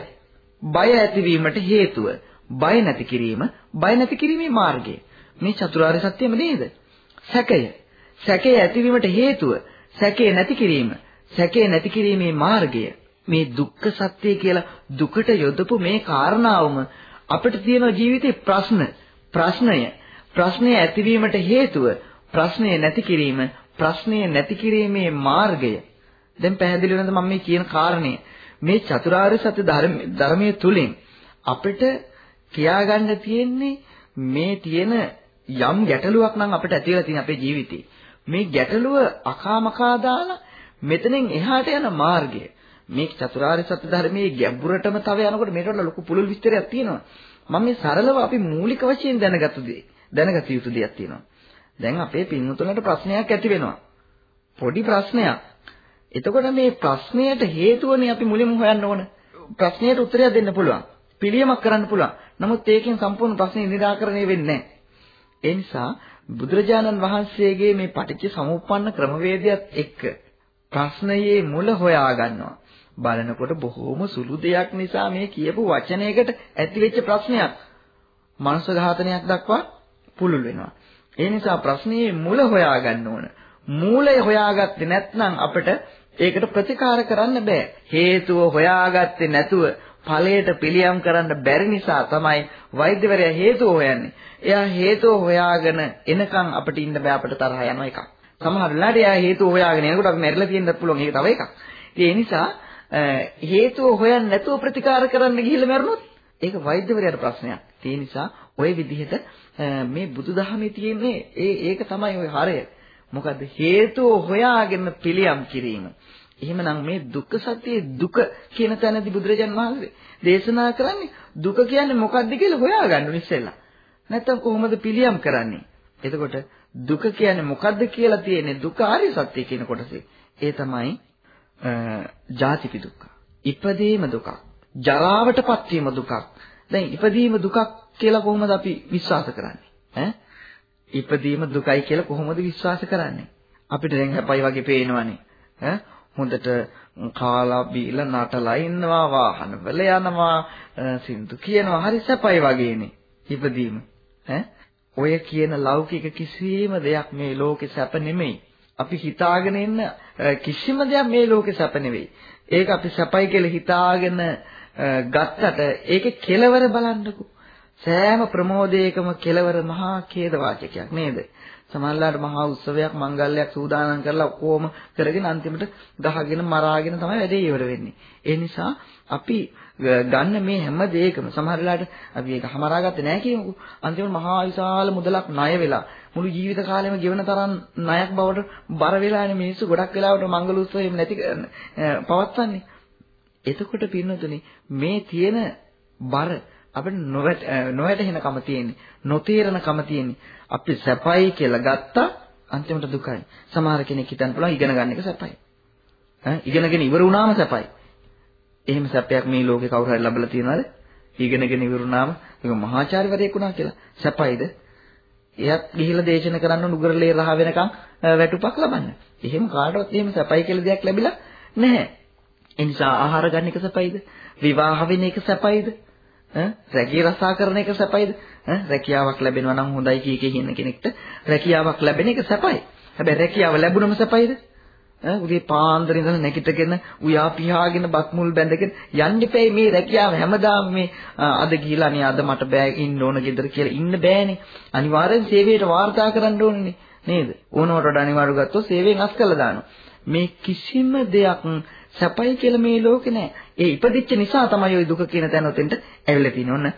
බය ඇතිවීමට හේතුව බය නැති කිරීම, බය නැති කිරීමේ මාර්ගය. මේ චතුරාර්ය සත්‍යම නේද? සැකය. සැකය ඇතිවීමට හේතුව සැකේ නැති කිරීම. සැකේ නැති කිරීමේ මාර්ගය. මේ දුක්ඛ සත්‍ය කියලා දුකට යොදපු මේ කාරණාවම අපිට තියෙන ජීවිතේ ප්‍රශ්න ප්‍රශ්නය. ප්‍රශ්නය ඇතිවීමට හේතුව ප්‍රශ්නය නැති කිරීම ප්‍රශ්නය නැති කිරීමේ මාර්ගය. දැන් පැහැදිලි වෙනද මම මේ කියන කාරණය? මේ චතුරාර්ය සත්‍ය ධර්මයේ තුලින් අපිට කියාගන්න තියෙන්නේ මේ තියෙන යම් ගැටලුවක් නම් අපිට ඇති වෙලා තියෙන අපේ ජීවිතේ. මේ ගැටලුව අකාමකා දාලා මෙතනින් එහාට යන මාර්ගය. මේ චතුරාර්ය සත්‍ය ධර්මයේ ගැඹුරටම තව යනකොට මේකට වඩා ලොකු පුළුල් විස්තරයක් තියෙනවා. මම මේ සරලව අපි මූලික වශයෙන් දැනගත්තු දේ දැනගත යුතු දෙයක් තියෙනවා. දැන් අපේ පින්වතුන්ට ප්‍රශ්නයක් ඇති වෙනවා. පොඩි ප්‍රශ්නයක්. එතකොට මේ ප්‍රශ්නයට හේතුවනේ අපි මුලින්ම හොයන්න ඕන. ප්‍රශ්නයට උත්තරයක් දෙන්න පුළුවන්. පිළියමක් කරන්න පුළුවන්. නමුත් ඒකෙන් සම්පූර්ණ ප්‍රශ්නේ නිරාකරණය වෙන්නේ නැහැ. ඒ නිසා බුදුරජාණන් වහන්සේගේ මේ පටිච්ච සමුප්පන්න ක්‍රමවේදයත් එක්ක ප්‍රශ්නයේ මුල හොයා ගන්නවා. බලනකොට බොහෝම සුළු දෙයක් නිසා මේ කියපු වචනයකට ඇතිවෙච්ච ප්‍රශ්නයක් මනස ඝාතනයක් දක්වා පුළුල් වෙනවා. ඒ නිසා ප්‍රශ්නේ මුල හොයාගන්න ඕන. මූලය හොයාගත්තේ නැත්නම් අපිට ඒකට ප්‍රතිකාර කරන්න බෑ. හේතුව හොයාගත්තේ නැතුව ඵලයට පිළියම් කරන්න බැරි නිසා තමයි වෛද්‍යවරයා හේතුව හොයන්නේ. එයා හේතුව හොයාගෙන එනකන් අපිට ඉන්න බෑ අපිට තරහ යනවා එකක්. සමහර වෙලාවට එයා හේතුව හොයාගෙන එනකොට අපි මැරිලා තියෙන්නත් පුළුවන් ඒක තව එකක්. ඒ නිසා හේතුව හොයන්න නැතුව ප්‍රතිකාර කරන්න ගිහිල්ලා මැරුණොත් ඒක වෛද්‍යවරයාට ප්‍රශ්නයක්. ඒ නිසා ওই විදිහට මේ බුදුදහමේ තියෙන්නේ ඒ ඒක තමයි ওই හරය. මොකද්ද හේතුව හොයාගෙන පිළියම් කිරීම. එහෙමනම් මේ දුක්ඛ සත්‍යයේ දුක කියන තැනදී බුදුරජාන් වහන්සේ දේශනා කරන්නේ දුක කියන්නේ මොකද්ද කියලා හොයාගන්න ඉස්සෙල්ලා. නැත්තම් කොහොමද පිළියම් කරන්නේ? එතකොට දුක කියන්නේ මොකද්ද කියලා තියෙන්නේ දුක ආර්ය සත්‍ය කියන කොටසේ. ඒ තමයි ජාතිපි දුක්ඛ. ඉපදීම දුකක්. ජරාවටපත් වීම දුකක්. දැන් ඉපදීම දුකක් කියලා කොහොමද අපි විශ්වාස කරන්නේ? ඈ? ඉපදීම දුකයි කියලා කොහොමද විශ්වාස කරන්නේ? අපිට දැන් හැපයි වගේ පේනවනේ. ඈ? හොඳට කාලා බීලා නටලා ඉන්නවා වාහන වල යනවා සින්දු කියනවා හරි සැපයි වගේනේ ඉපදීම ඈ ඔය කියන ලෞකික කිසිම දෙයක් මේ ලෝකේ සැප නෙමෙයි අපි හිතාගෙන ඉන්න කිසිම දෙයක් මේ ලෝකේ සැප නෙවෙයි. ඒක අපි සැපයි කියලා හිතාගෙන ගත්තට ඒකේ කෙලවර බලන්නකෝ. සෑම ප්‍රමෝදයකම කෙලවර මහා ඛේද වාචකයක් නේද? සමහරවිට මහා උත්සවයක් මංගල්‍යයක් සූදානම් කරලා ඔක්කොම කරගෙන අන්තිමට ගහගෙන මරාගෙන තමයි වැඩේ ඉවර වෙන්නේ. ඒ නිසා අපි ගන්න මේ හැම දෙයකම සමහර වෙලාවට අපි ඒක හමරාගත්තේ නැහැ කියමුකෝ. අන්තිමට මහා විශාල මුදලක් ණය වෙලා මුළු ජීවිත කාලෙම ගෙවන තරම් ණයක් බවට බර වෙලානේ මිනිස්සු ගොඩක් වෙලාවට මංගල උත්සවය නැති පවත්වන්නේ. එතකොට පින්නතුනේ මේ තියෙන බර අපිට නොවැටහෙනකම තියෙන්නේ නොතේරෙනකම තියෙන්නේ. අපි සැපයි කියලා ගත්තා අන්තිමට දුකයි. සමහර කෙනෙක් හිතන්න පුළුවන් ඉගෙන ගන්න එක සැපයි. ඈ ඉගෙනගෙන ඉවර වුණාම සැපයි. එහෙම සැපයක් මේ ලෝකේ කවුරු හරි ලැබලා තියෙනවද? ඉගෙනගෙන ඉවරුනාම ඒක මහාචාර්යවරයෙක් වුණා කියලා. සැපයිද? එයත් ගිහිල්ලා දේශන කරන්න නුගරලේ රහ වෙනකන් වැටුපක් ලබන්න. එහෙම කාටවත් එහෙම සැපයි කියලා දෙයක් ලැබිලා නැහැ. ඒ නිසා ආහාර ගන්න එක සැපයිද? විවාහ වෙන එක සැපයිද? ඈ රැකිය රසා කරන එක සැපයිද? ඈ රැකියාවක් ලැබෙනවා නම් හොඳයි කී කී ඉන්න කෙනෙක්ට රැකියාවක් ලැබෙන එක සැපයි. හැබැයි රැකියාව ලැබුණම සැපයිද? ඈ උදේ පාන්දර ඉඳලා නැගිටගෙන උයා පියාගෙන බත් මුල් බැඳගෙන යන්න එපැයි මේ රැකියාව හැමදාම මේ අද ගිහිලා නේ අද මට බෑ ඉන්න ඕන ගෙදර කියලා ඉන්න බෑනේ. අනිවාර්යෙන් සේවයට වාර්තා කරන්න ඕනේ නේද? ඕනවට වඩා අනිවාර්ය ගත්තොත් සේවයෙන් අස් කළා දානවා. මේ කිසිම දෙයක් සැපයි කියලා මේ ලෝකේ නෑ. ඒ ඉපදිච්ච නිසා තමයි ওই දුක කියන තැන උතෙන්ට ඇවිල්ලා තියෙන්නේ. ඔන්න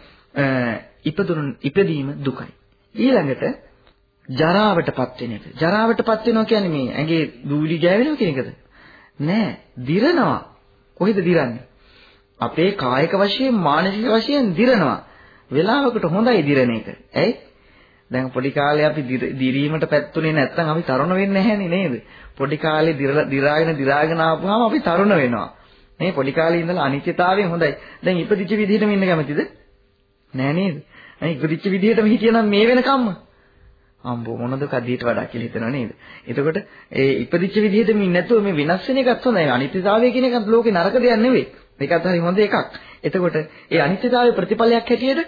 ඉපදුණු ඉපදීම දුකයි. ඊළඟට ජරාවටපත් වෙන එක. ජරාවටපත් වෙනවා කියන්නේ මේ ඇඟේ දූලි ගෑවෙනවා කියන එකද? නෑ. දිරනවා. කොහෙද දිරන්නේ? අපේ කායික වශයෙන් මානසික වශයෙන් දිරනවා. වෙලාවකට හොඳයි දිරන එක. ඇයි? දැන් පොඩි කාලේ අපි දිරීමට පැත්තුනේ නැත්නම් අපි තරුණ වෙන්නේ නැහැනේ නේද? පොඩි කාලේ දිරාගෙන දිරාගෙන ආපුවාම අපි තරුණ වෙනවා. මේ පොඩි කාලේ ඉඳලා අනිත්‍යතාවයෙන් හොඳයි. දැන් ඉපදිච්ච විදිහටම ඉන්න කැමතිද? නෑ නේද? අනේ ඉපදිච්ච විදිහටම හිටියනම් මේ වෙනකම්ම අම්බෝ මොනද කදීට වඩා කියලා හිතනවා නේද? එතකොට ඒ ඉපදිච්ච විදිහටම ඉන්නේ නැතුව මේ වෙනස් වෙන එකත් හොඳයි. අනිත්‍යතාවය කියන එකත් ලෝකේ නරක දෙයක් නෙවෙයි. මේකත් හරි හොඳ එකක්. එතකොට ඒ අනිත්‍යතාවයේ ප්‍රතිඵලයක් හැටියට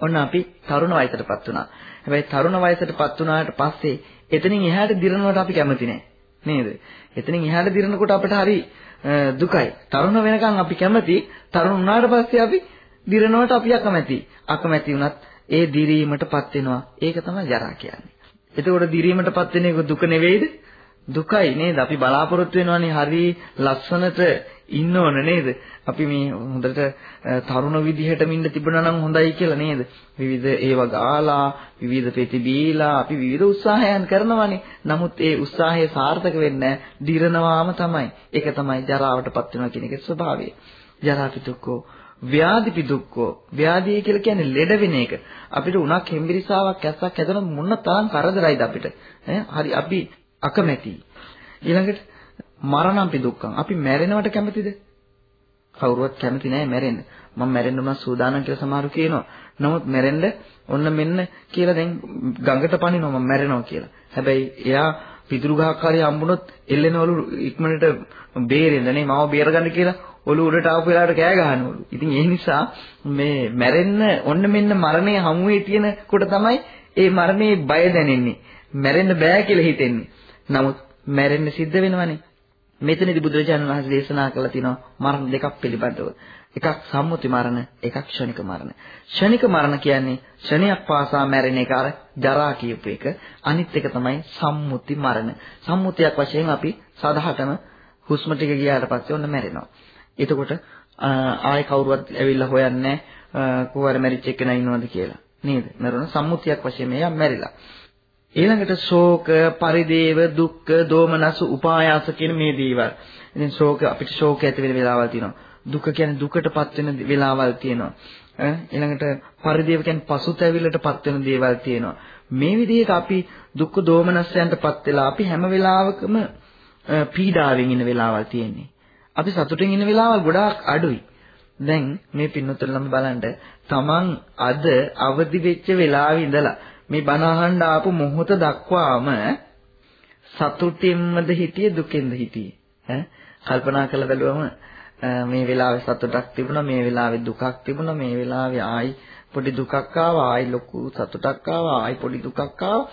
ඔන්න අපි තරුණ වයසටපත් වුණා. හැබැයි තරුණ වයසටපත් වුණාට පස්සේ එතනින් එහාට දිරනවට අපි කැමති නෑ. නේද? එතනින් එහාට දිරනකොට අපිට හරි දුකයි. තරුණ වෙනකන් අපි කැමති. තරුණ වුණාට පස්සේ අපි දිරනවට අපි අකමැති. අකමැති වුණත් ඒ දිරීමටපත් වෙනවා. ඒක තමයි ජරා කියන්නේ. එතකොට දිරීමටපත් වෙන එක දුක නෙවෙයිද? දුකයි නේද? අපි බලාපොරොත්තු වෙනවානේ හරි ලස්සනට ඉන්න ඕන නේද? අපි මේ හොඳට තරුණ විදිහට මින්න තිබුණා නම් හොඳයි කියලා නේද? විවිධ ඒව ගාලා, විවිධ පෙති බීලා අපි විවිධ උත්සාහයන් කරනවානේ. නමුත් ඒ උත්සාහය සාර්ථක වෙන්නේ දිරනවාම තමයි. ඒක තමයි ජරාවටපත් වෙනවා කියන එකේ ස්වභාවය. ජරාපි දුක්ඛෝ ව්‍යාධිපි දුක්ඛෝ ව්‍යාධිය කියලා කියන්නේ ලෙඩ වෙන එක. අපිට උණක් හෙම්බිරිසාවක් ඇස්සක් හැදෙන මොන තරම් කරදරයිද අපිට. හරි අපි අකමැති. ඊළඟට මරණම්පි දුක්ඛං. අපි මැරෙනවට කැමතිද? කවුරුවත් කැමති නෑ මැරෙන්න. මම මැරෙන්න උනත් සූදානම් කියලා සමහරු කියනවා. නමුත් මැරෙන්න ඔන්න මෙන්න කියලා දැන් ගඟට පනිනවා මම මැරෙනවා කියලා. හැබැයි එයා පිටුරු ගහක් හරි හම්බුනොත් එල්ලෙනවලු ඉක්මනට බේරෙන්න නේ මාව බේරගන්න කියලා ඔළුව උඩට ආපු වෙලාවට කෑ ගහනවලු. ඉතින් ඒ නිසා මේ මැරෙන්න ඔන්න මෙන්න මරණය හමුවේ තියෙන කොට තමයි ඒ මරණේ බය දැනෙන්නේ. මැරෙන්න බෑ කියලා හිතෙන්නේ. නමුත් මැරෙන්න සිද්ධ වෙනවනේ. මෙතනදී බුදුරජාණන් වහන්සේ දේශනා කළා තියෙනවා මරණ දෙකක් පිළිබඳව. එකක් සම්මුති මරණ, එකක් ක්ෂණික මරණ. ක්ෂණික මරණ කියන්නේ ක්ෂණයක් පාසා මැරෙන එක අර ජරා කියපු එක. අනිත් එක තමයි සම්මුති මරණ. සම්මුතියක් වශයෙන් අපි සදාහටම හුස්ම ටික ගියාට පස්සේ ඔන්න මැරෙනවා. එතකොට ආයෙ කවුරුවත් ඇවිල්ලා හොයන්නේ කොහොර මැරිච්ච එකනා ඉන්නවද කියලා. නේද? මරණ සම්මුතියක් වශයෙන් මෙයා මැරිලා. ඊළඟට ශෝක, පරිදේව, දුක්ඛ, දෝමනස, උපායාස කියන මේ දේවල්. ඉතින් ශෝක අපිට ශෝක ඇති වෙන වෙලාවල් තියෙනවා. දුක කියන්නේ දුකටපත් වෙන වෙලාවල් තියෙනවා. ඊළඟට පරිදේව කියන්නේ පසුතැවිල්ලටපත් වෙන දේවල් තියෙනවා. මේ විදිහට අපි දුක්ඛ දෝමනස්යන්ටපත් වෙලා අපි හැම වෙලාවකම පීඩාවෙන් ඉන්න වෙලාවල් තියෙන්නේ. අපි සතුටින් ඉන්න වෙලාවල් ගොඩාක් අඩුයි. දැන් මේ පින්නතුල්ලම බලන්න. තමන් අද අවදි වෙච්ච වෙලාවේ ඉඳලා මේ බණ අහන්න ආපු මොහොත දක්වාම සතුටින්මද හිටියේ දුකෙන්ද හිටියේ? ඈ? කල්පනා කරලා බැලුවම මේ වෙලාවේ සතුටක් තිබුණා මේ වෙලාවේ දුකක් තිබුණා මේ වෙලාවේ ආයි පොඩි දුකක් ආවා ආයි ලොකු සතුටක් ආවා ආයි පොඩි දුකක් ආවා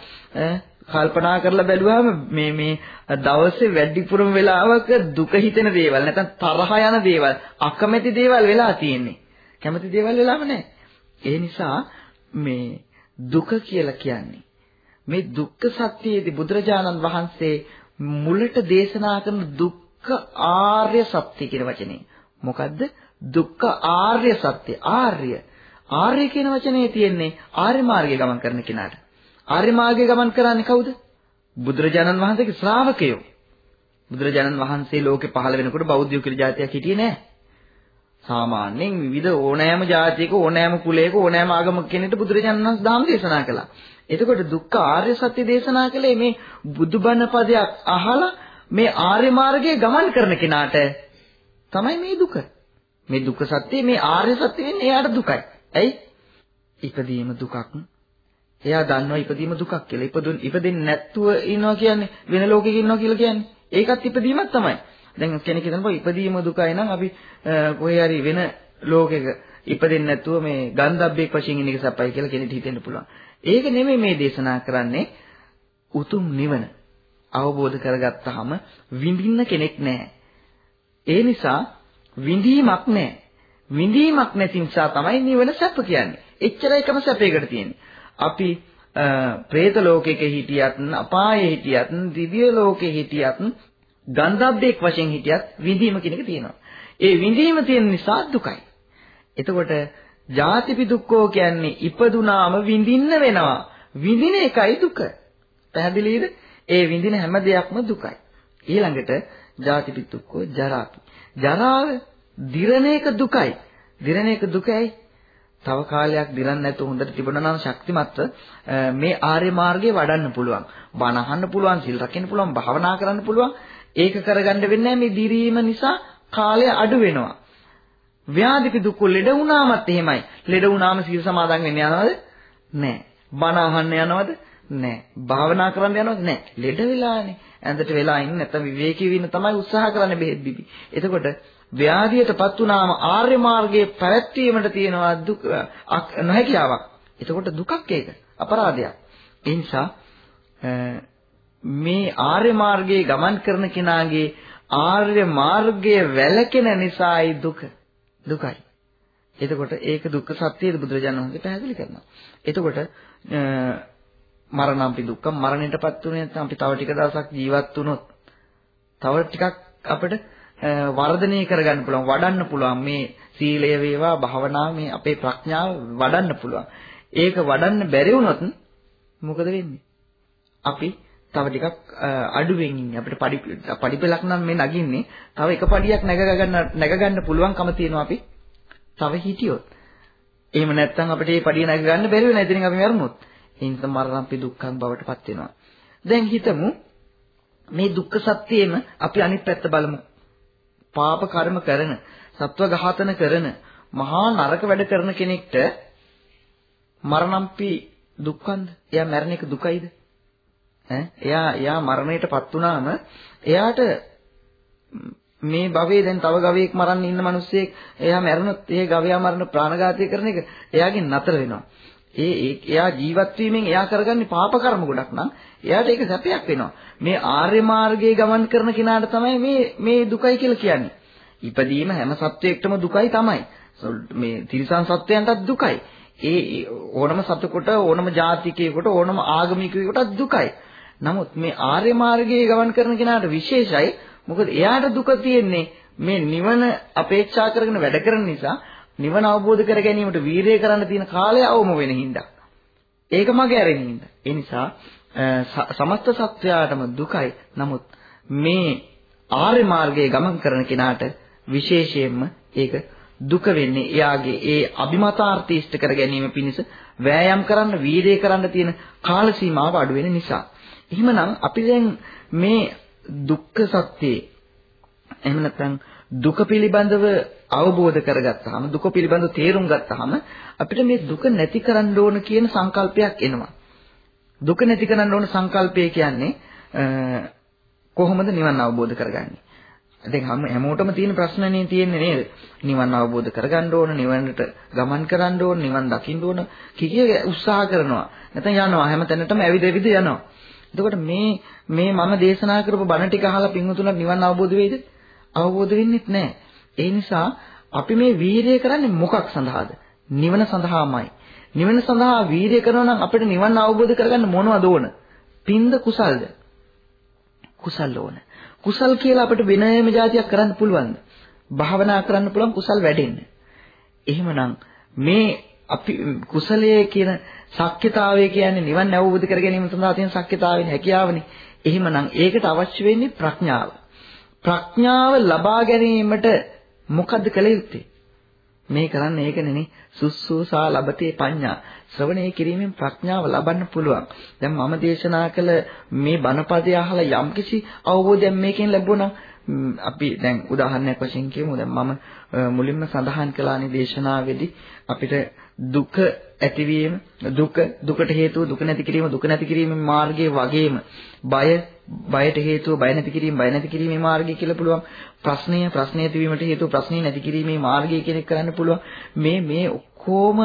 කල්පනා කරලා බැලුවාම මේ මේ දවසේ වැඩිපුරම වෙලාවක දුක හිතෙන දේවල් නැත්නම් තරහ යන දේවල් අකමැති දේවල් වෙලා තියෙන්නේ කැමති දේවල් වෙලාම නැහැ ඒ නිසා මේ දුක කියලා කියන්නේ. මේ දුක්ඛ සත්‍යයේදී බුදුරජාණන් වහන්සේ මුලට දේශනා කරන දුක්ඛ ආර්ය සත්‍ය කියන වචනේ. මොකද්ද? දුක්ඛ ආර්ය සත්‍ය. ආර්ය. ආර්ය කියන වචනේ තියෙන්නේ ආර්ය මාර්ගයේ ගමන් කරන කෙනාට. ආර්ය මාර්ගයේ ගමන් කරන්නේ කවුද? බුදුරජාණන් වහන්සේගේ ශ්‍රාවකයෝ. බුදුරජාණන් වහන්සේ ලෝකේ පහළ වෙනකොට බෞද්ධයෝ කියලා જાතියක් හිටියේ නැහැ. සාමාන්‍යයෙන් විවිධ ඕනෑම ජාතියක ඕනෑම කුලයක ඕනෑම ආගමක කෙනෙකුට බුදුරජාණන් වහන්සේ ධම්ම දේශනා කළා. එතකොට දුක්ඛ ආර්ය සත්‍ය දේශනා කළේ මේ බුදුබණ පදයක් අහලා මේ ආර්ය මාර්ගයේ ගමන් කරන කෙනාට තමයි මේ දුක. මේ දුක්ඛ සත්‍ය මේ ආර්ය සත්‍ය වෙන්නේ එයාට දුකයි. ඇයි? ඉපදීම දුකක්. එයා දන්නවා ඉපදීම දුකක් කියලා. ඉපදුන් ඉපදෙන්නේ නැත්තුව ඉන්නවා කියන්නේ වෙන ලෝකෙක ඉන්නවා කියලා කියන්නේ. ඒකත් ඉපදීමක් තමයි. දැන් කෙනෙක් හිතනවා ඉපදීම දුකයි නම් අපි කොහේ හරි වෙන ලෝකයක ඉපදෙන්නේ නැතුව මේ ගන්ධබ්බෙක් වශයෙන් ඉන්න එක සපයි කියලා කෙනෙක් හිතෙන්න පුළුවන්. ඒක නෙමෙයි මේ දේශනා කරන්නේ උතුම් නිවන අවබෝධ කරගත්තාම විඳින්න කෙනෙක් නැහැ. ඒ නිසා විඳීමක් නැහැ. විඳීමක් නැති නිසා තමයි නිවන සැප කියන්නේ. එච්චරයි එකම සැපයකට තියෙන්නේ. අපි പ്രേත ලෝකෙක හිටියත් අපායේ හිටියත් දිව්‍ය ලෝකෙ හිටියත් ගන්ධබ්බෙක් වශයෙන් හිටියත් විඳීම කියන එක තියෙනවා. ඒ විඳීම තියෙන නිසා දුකයි. එතකොට ජාතිපි දුක්ඛෝ කියන්නේ ඉපදුනාම විඳින්න වෙනවා. විඳින එකයි දුක. පැහැදිලිද? ඒ විඳින හැම දෙයක්ම දුකයි. ඊළඟට ජාතිපි දුක්ඛෝ ජරාපි. ජරාව දිරණ එක දුකයි. දිරණ එක දුකයි. තව කාලයක් දිරන්න නැතුව හොඳට තිබුණා නම් ශක්තිමත්ව මේ ආර්ය මාර්ගය වඩන්න පුළුවන්. බණ අහන්න පුළුවන්, සිල් රකින්න පුළුවන්, භාවනා කරන්න පුළුවන්. ඒක කරගන්න වෙන්නේ මේ දිරීම නිසා කාලය අඩු වෙනවා. ව්‍යාධිපි දුක් ලෙඩ වුණාමත් එහෙමයි. ලෙඩ වුණාම සීල සමාදන් වෙන්න යනවද? නැහැ. බණ අහන්න යනවද? නැහැ. භාවනා කරන්න යනවද? නැහැ. ලෙඩ වෙලානේ. ඇඳට වෙලා ඉන්න නැත්නම් විවේකී වෙන්න තමයි උත්සාහ කරන්නේ බෙහෙත් බිබි. එතකොට ව්‍යාධියටපත් වුණාම ආර්ය මාර්ගයේ පැවැත්වීමට තියෙනවා දුක නොහැකියාවක්. එතකොට දුකක් ඒක. අපරාධයක්. ඒ නිසා මේ ආර්ය මාර්ගයේ ගමන් කරන කෙනාගේ ආර්ය මාර්ගයේ වැළකෙන නිසායි දුක. දුකයි. එතකොට ඒක දුක්ඛ සත්‍යයද බුදුරජාණන් වහන්සේ පැහැදිලි කරනවා. එතකොට මරණම්පි දුක්ඛ මරණයටපත් වුණේ නැත්නම් අපි තව ටික දවසක් ජීවත් වුණොත් තව ටිකක් අපිට වර්ධනය කරගන්න පුළුවන් වඩන්න පුළුවන් මේ සීලය වේවා භාවනාව මේ අපේ ප්‍රඥාව වඩන්න පුළුවන්. ඒක වඩන්න බැරි වුණොත් මොකද වෙන්නේ? අපි තව ටිකක් අඩුවෙන් ඉන්නේ. අපිට පඩි පඩිපෙලක් නම් මේ නගින්නේ. තව එක පඩියක් නැග ගන්න නැග ගන්න පුළුවන්කම තියෙනවා අපි. තව හිටියොත්. එහෙම නැත්නම් අපිට මේ පඩිය නැග ගන්න බැරි වෙන ඉතින් අපි මරුණොත්. ඒ නිසා මරණම්පි දුක්ඛං බවට පත් වෙනවා. දැන් හිතමු මේ දුක්ඛ සත්‍යෙම අපි අනිත් පැත්ත බලමු. පාප කර්ම කරන, සත්ව ඝාතන කරන, මහා නරක වැඩ කරන කෙනෙක්ට මරණම්පි දුක්ඛන්ද? එයා මැරෙන එක දුකයිද? ඈ එයා එයා මරණයටපත් වුණාම එයාට මේ භවයේ දැන් තව ගවයෙක් මරන්න ඉන්න මිනිස්සෙක් එයා මැරුණොත් ඒ ගවයා මරණ ප්‍රාණඝාතය කරන එක එයාගෙන් නතර වෙනවා. ඒ එයා ජීවත් වීමෙන් එයා කරගන්නේ පාප කර්ම ගොඩක් නම් එයාට ඒක සැපයක් වෙනවා. මේ ආර්ය මාර්ගයේ ගමන් කරන කෙනාට තමයි මේ මේ දුකයි කියලා කියන්නේ. ඉපදීම හැම සත්වයකටම දුකයි තමයි. මේ තිරිසන් සත්වයන්ටත් දුකයි. ඒ ඕනම සතෙකුට ඕනම ජාතිකයෙකුට ඕනම ආගමිකයෙකුට දුකයි. නමුත් මේ ආර්ය මාර්ගයේ ගමන් කරන කෙනාට විශේෂයි. මොකද එයාට දුක තියෙන්නේ මේ නිවන අපේක්ෂා කරගෙන වැඩ කරන නිසා නිවන අවබෝධ කර ගැනීමට වීරිය කරන්න තියෙන කාලය අවම වෙන හින්දා. ඒක මගේ ඇරෙන හින්දා. ඒ නිසා සමස්ත සත්වයාටම දුකයි. නමුත් මේ ආර්ය මාර්ගයේ ගමන් කරන කෙනාට විශේෂයෙන්ම ඒක දුක වෙන්නේ එයාගේ ඒ අභිමතාර්ථය ඉෂ්ට කර ගැනීම පිණිස වෑයම් කරන්න වීර්යය කරන්න තියෙන කාල සීමාව අඩු වෙන නිසා. එහෙමනම් අපි දැන් මේ දුක්ඛ සත්‍යයේ එහෙම නැත්නම් දුක පිළිබඳව අවබෝධ කරගත්තාම දුක පිළිබඳව තේරුම් ගත්තාම අපිට මේ දුක නැති කරන්න ඕන කියන සංකල්පයක් එනවා. දුක නැති කරන්න ඕන සංකල්පය කියන්නේ කොහොමද නිවන් අවබෝධ කරගන්නේ? දැන් හැමෝටම තියෙන ප්‍රශ්නනේ තියෙන්නේ නේද? නිවන් අවබෝධ කරගන්න ඕන, නිවනට ගමන් කරන්න ඕන, නිවන් දකින්න ඕන කිකිය උත්සාහ කරනවා. නැත්නම් යනවා හැම තැනටම ඇවිද ඇවිද යනවා. එතකොට මේ මේ මම දේශනා කරපු බණ ටික අහලා පින්වතුන්ට නිවන් අවබෝධ වෙයිද? අවබෝධ වෙන්නේත් නැහැ. ඒ නිසා අපි මේ වීරිය කරන්නේ මොකක් සඳහාද? නිවන සඳහාමයි. නිවන සඳහා වීරිය කරනවා නම් අපිට නිවන් අවබෝධ කරගන්න මොනවද ඕන? පින්ද කුසල්ද? කුසල් ඕන. කුසල් කියලා අපිට වෙනම જાතියක් කරන්න පුළුවන්ද? භාවනා කරන්න පුළුවන් කුසල් වැඩෙන්න. එහෙමනම් මේ අපි කුසලයේ කියන ශක්්‍යතාවය කියන්නේ නිවන් අවබෝධ කර ගැනීම සඳහා තියෙන ශක්්‍යතාවෙන හැකියාවනේ. එහෙමනම් ඒකට අවශ්‍ය වෙන්නේ ප්‍රඥාව. ප්‍රඥාව ලබා ගැනීමට මොකද්ද කළ යුත්තේ? මේ කරන්නේ ඒකනේ සුස්සෝසා ලබතේ පඤ්ඤා ශ්‍රවණය කිරීමෙන් ප්‍රඥාව ලබන්න පුළුවන්. දැන් මම දේශනා කළ මේ බණපදය අහලා යම්කිසි අවබෝධයක් මේකෙන් ලැබුණා අපි දැන් උදාහරණයක් වශයෙන් කියමු දැන් මම මුලින්ම සඳහන් කළානේ දේශනාවේදී අපිට දුක ඇතිවීම දුක දුකට හේතුව දුක නැති කිරීම දුක නැති කිරීමේ මාර්ගයේ වගේම බය බයට හේතුව බය නැති කිරීම බය නැති කිරීමේ මාර්ගය කියලා පුළුවන්. ප්‍රශ්නය ප්‍රශ්නය ඇතිවීමට හේතුව ප්‍රශ්නේ නැති කිරීමේ මාර්ගය කියන එක කරන්න පුළුවන්. මේ මේ ඔක්කොම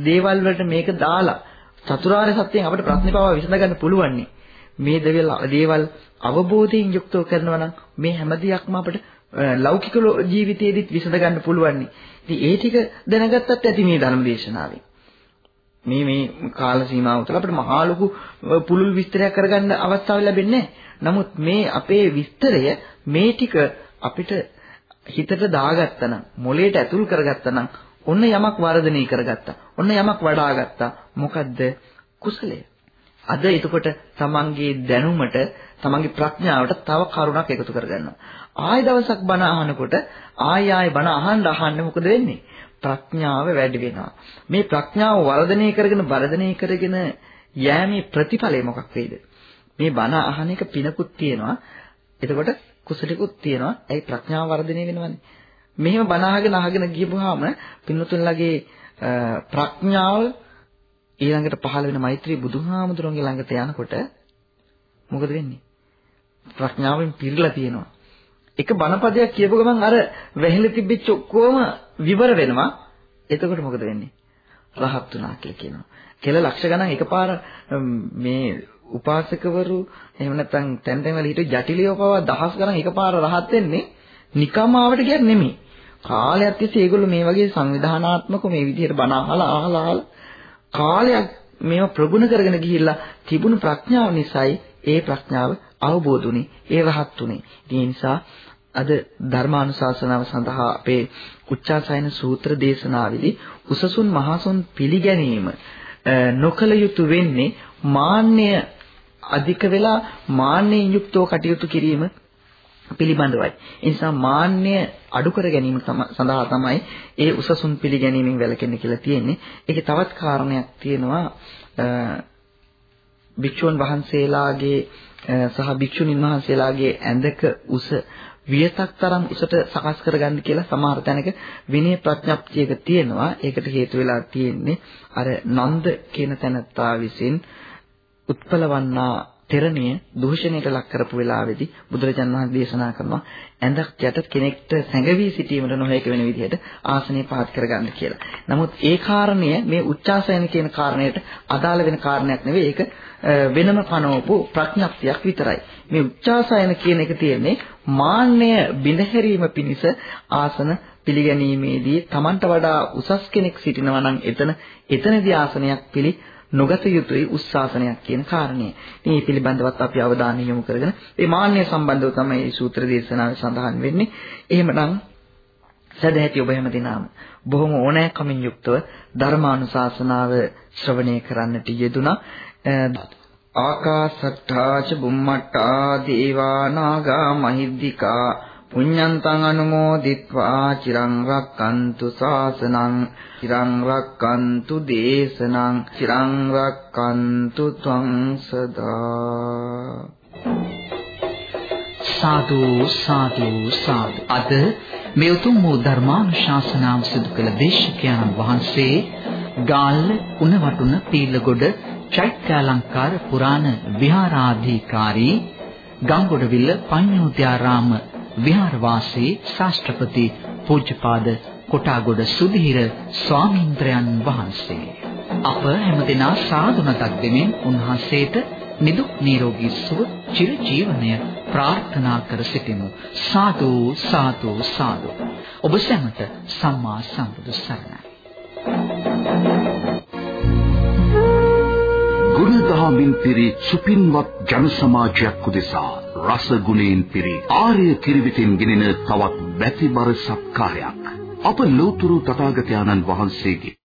දේවල් වලට මේක දාලා චතුරාර්ය සත්‍යයෙන් අපිට ප්‍රශ්නේ පවා විසඳගන්න පුළුවන් මේ දේවල් අවබෝධයෙන් යුක්තව කරනවා නම් මේ හැම දෙයක්ම අපිට ලෞකික ජීවිතයේදීත් විසඳ ගන්න පුළුවන්. ඉතින් ඒ ටික දැනගත්තත් ඇති මේ ධර්ම දේශනාවෙන්. මේ මේ කාල සීමාව තුළ අපිට මහා ලොකු පුළුල් විස්තරයක් කරගන්න අවස්ථාව ලැබෙන්නේ නමුත් මේ අපේ විස්තරය මේ ටික අපිට හිතට දාගත්තා නම් මොලේට ඇතුල් කරගත්තා නම් ඔන්න යමක් වර්ධනය කරගත්තා. ඔන්න යමක් වඩාගත්තා. මොකද්ද? කුසලය. අද එතකොට තමන්ගේ දැනුමට තමන්ගේ ප්‍රඥාවට තව කරුණක් එකතු කරගන්නවා. ආය දවසක් බණ අහනකොට ආය ආය බණ අහන්න අහන්න මොකද වෙන්නේ? ප්‍රඥාව වැඩි වෙනවා. මේ ප්‍රඥාව වර්ධනය කරගෙන වර්ධනය කරගෙන යෑමේ ප්‍රතිඵලය මොකක් වේද? මේ බණ අහන එක පිනකුත් තියෙනවා. එතකොට කුසලිකුත් තියෙනවා. ඒ ප්‍රඥාව වර්ධනය වෙනවනේ. මෙහෙම බණ අහගෙන අහගෙන ගියපුවාම පින්නතුන්ලගේ ප්‍රඥාව ඊළඟට පහළ වෙන මෛත්‍රී බුදුහාමුදුරන්ගේ ළඟට යනකොට මොකද වෙන්නේ? ප්‍රඥාවෙන් පිරීලා තියෙනවා. එක බණපදයක් කියපු ගමන් අර වැහිලා තිබිච්ච ඔක්කොම විවර වෙනවා. එතකොට මොකද වෙන්නේ? රහත් වුණා කියලා කියනවා. කෙල ලක්ෂ ගණන් එකපාර මේ උපාසකවරු එහෙම නැත්නම් තැන් තැන් වල හිටු ජටිලියව පවා දහස් ගණන් එකපාර රහත් වෙන්නේ නිකම්ම ආවට කියන්නේ නෙමෙයි. කාලයක් තිස්සේ ඒගොල්ලෝ මේ වගේ සංවිධානාත්මක මේ විදිහට බණ අහලා අහලා අහලා කාලයක් මේව ප්‍රගුණ කරගෙන ගිහිල්ලා තිබුණු ප්‍රඥාව නිසායි ඒ ප්‍රඥාව අවබෝධ උනේ ඒ රහත් උනේ. ඒ නිසා අද ධර්මානුශාසනාව සඳහා අපේ උච්චාසයන සූත්‍ර දේශනාවේදී උසසුන් මහසුන් පිළිගැනීම නොකල යුතු වෙන්නේ මාන්නය අධික වෙලා මාන්නයෙන් යුක්තව කටයුතු කිරීම පිළිබඳවයි. ඒ නිසා මාන්නය අඩු කර ගැනීම සඳහා තමයි ඒ උසසුන් පිළිගැනීමෙන් වැළකෙන්න කියලා තියෙන්නේ. ඒකේ තවත් කාරණයක් තියෙනවා භික්ෂුන් වහන්සේලාගේ සහ භික්ෂුණීන් වහන්සේලාගේ ඇඳක උස වියතක් තරම් උසට සකස් කරගන්න කියලා සමහර තැනක විනය ප්‍රඥප්තියක තියෙනවා. ඒකට හේතු වෙලා තියෙන්නේ අර නන්ද කියන තැනත්තා විසින් උත්පලවන්නා තෙරණිය දූෂණයට ලක් කරපු වෙලාවේදී බුදුරජාන් වහන්සේ දේශනා කරනවා ඇඳක් යට කෙනෙක්ට සැඟවී සිටීමට නොහැකි වෙන විදිහට ආසනය පහත් කරගන්න කියලා. නමුත් ඒ කාරණය මේ උච්චාසයන කියන කාරණයට අදාළ වෙන කාරණයක් නෙවෙයි. ඒක වෙනම පනවපු ප්‍රඥප්තියක් විතරයි. මේ උච්චාසයන කියන එක තියෙන්නේ මාන්නය බිඳහැරීම පිණිස ආසන පිළිගැනීමේදී Tamanට වඩා උසස් කෙනෙක් සිටිනවා නම් එතන එතනදී ආසනයක් පිළි නොගත යුතුයි උස්සාසනයක් කියන කාරණය. ඉතින් මේ පිළිබඳවත් අපි අවධානය යොමු කරගෙන මේ මාන්නය සම්බන්ධව තමයි මේ සූත්‍ර දේශනාවේ සඳහන් වෙන්නේ. එහෙමනම් සදැහැති ඔබ හැම දිනම බොහොම ඕනෑකමින් යුක්තව ධර්මානුශාසනාව ශ්‍රවණය කරන්නට යෙදුනා. ආකාසට්ඨා ච බුම්මට්ඨා දේවා නාග මහිද්దికා පුඤ්ඤන්තං අනුමෝදිත්වා චිරං රක්칸තු සාසනං චිරං රක්칸තු දේශනං චිරං රක්칸තු ත්වං සදා. සාදු සාදු සාදු. අද මේ උතුම් වූ ධර්මානුශාසනාව සිදු කළ දේශකයන් වහන්සේ ගාල්ල උණවටුන පීලගොඩ චෛත්‍යාලංකාර පුරාණ විහාරාධිකාරී ගංගොඩවිල පඤ්ඤෝත්‍යාරාම විහාරවාසී ශාස්ත්‍රපති පූජ්‍යපාද කොටාගොඩ සුධීර ස්වාමීන්ද්‍රයන් වහන්සේ. අප හැමදෙනා සාදුනතක් දෙමින් උන්වහන්සේට නිදුක් නිරෝගී සුව චිර ජීවනය ප්‍රාර්ථනා කර සිටිමු. සාදු සාදු සාදු. ඔබ සැමට සම්මා සම්බුදු සරණයි. ගුණදහමින් පිරි සුපින්වත් ජන සමාජයක් උදෙසා රස ගුණයෙන් පිරි ආර්ය කිරිවිතෙන් ගෙනෙන තවත් බැතිබර සත්කාරයක්. අප ලෝතුරු තථාගතයන්න් වහන්සේගේ